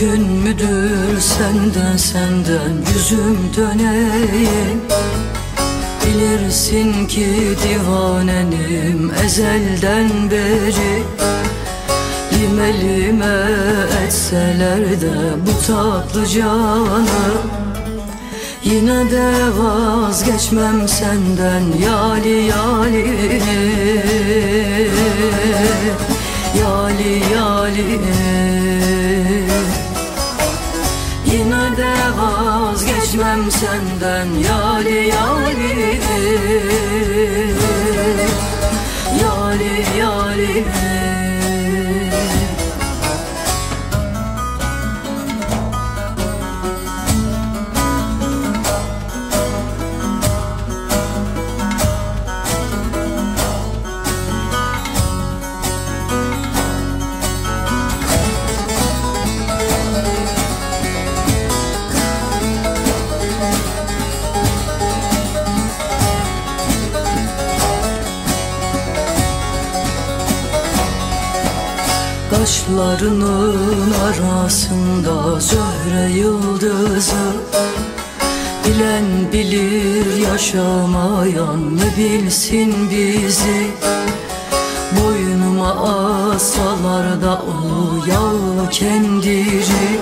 Mümkün müdür senden senden yüzüm döneyim? Bilirsin ki divanenim ezelden beri. Lime lime etseler de bu tatlı canı. Yine de vazgeçmem senden yali Yali de vazgeçmem senden yali yali Kaşlarının arasında zöhre yıldızı. Bilen bilir yaşamayan ne bilsin bizi. Boynuma asalar da o yağ kendiri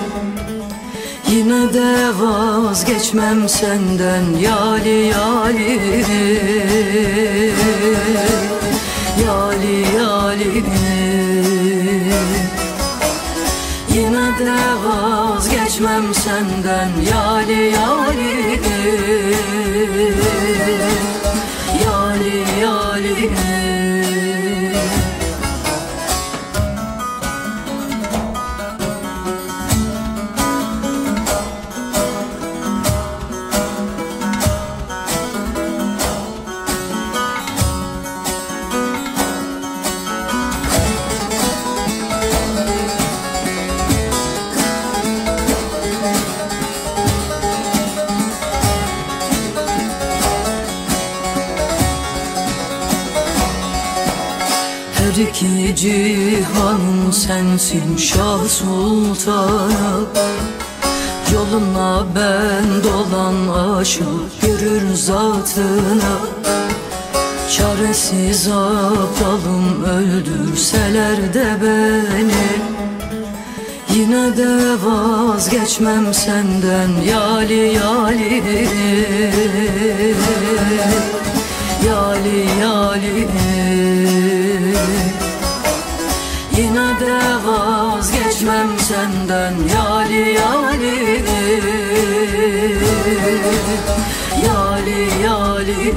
Yine de vazgeçmem senden yali Yali vazgeçmem senden yali yali Yali yali Her iki cihan sensin Şah Sultanım Yoluna ben dolan aşık görür zatını Çaresiz aptalım öldürseler de beni. Yine de vazgeçmem senden yali yali. Yali yali Yine de vazgeçmem senden yali yali. Yali yali